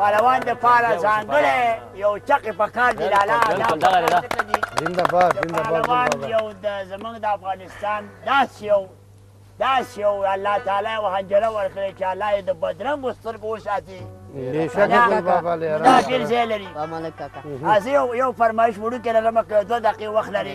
پهلوان د پاره ځانګړی یو چقې په کار دی لالا دا زنده باد زنده باد یو د زمونږ د افغانستان داسې یو داسې یو الله تعالی یو حنجره ورکړې چې الله یې د بدرنګو سترګو وساتي دا ډېر ځای لري زه یو فرمایش وړوکی لرم که دوه دقیقې وخت لرې